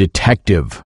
detective.